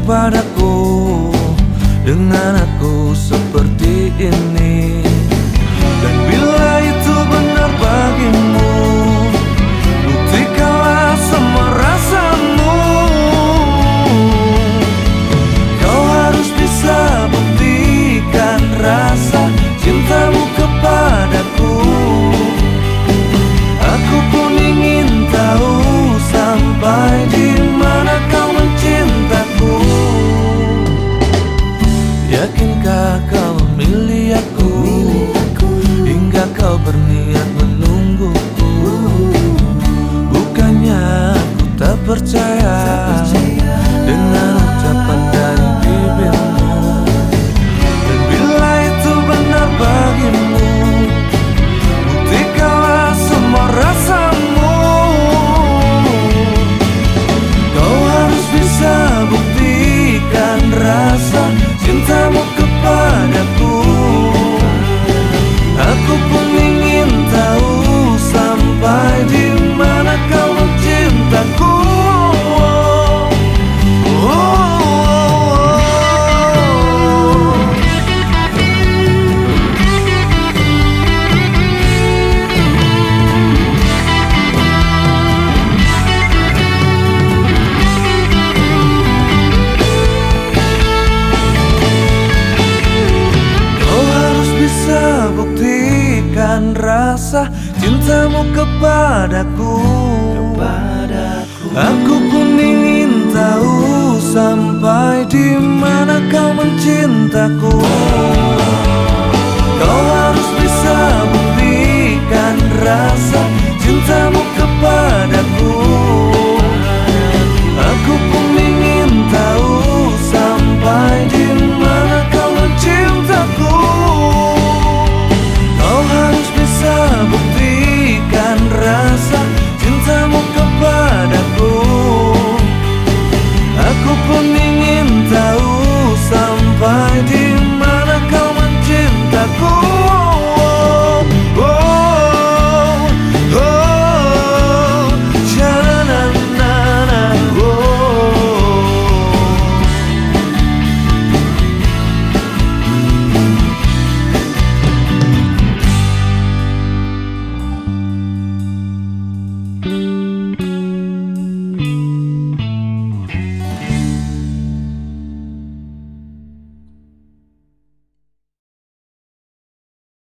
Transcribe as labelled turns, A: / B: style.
A: padaku Dengan aku seperti ini percaya Dengan ucapan dari bibirmu. Dan bila itu benar bagimu Buktikanlah semua rasamu. Kau harus bisa buktikan rasa cintamu kepadaku dan rasa cintamu kepadaku, kepadaku. Aku pun ingin tahu sampai di mana kau mencintaku. Kau harus bisa buktikan rasa.